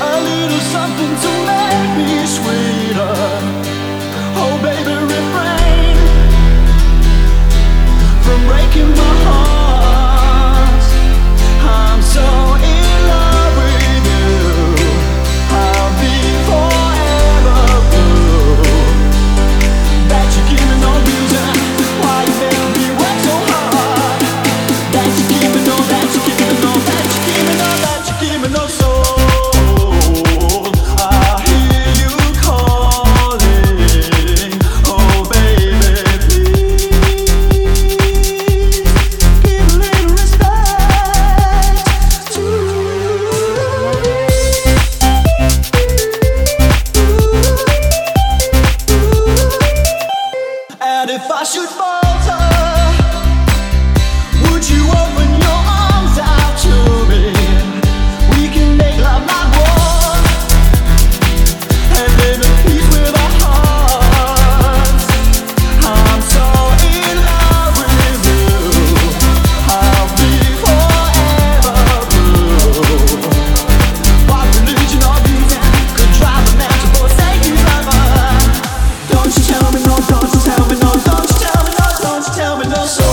a little something to make me sweeter. Would you open?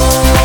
Oh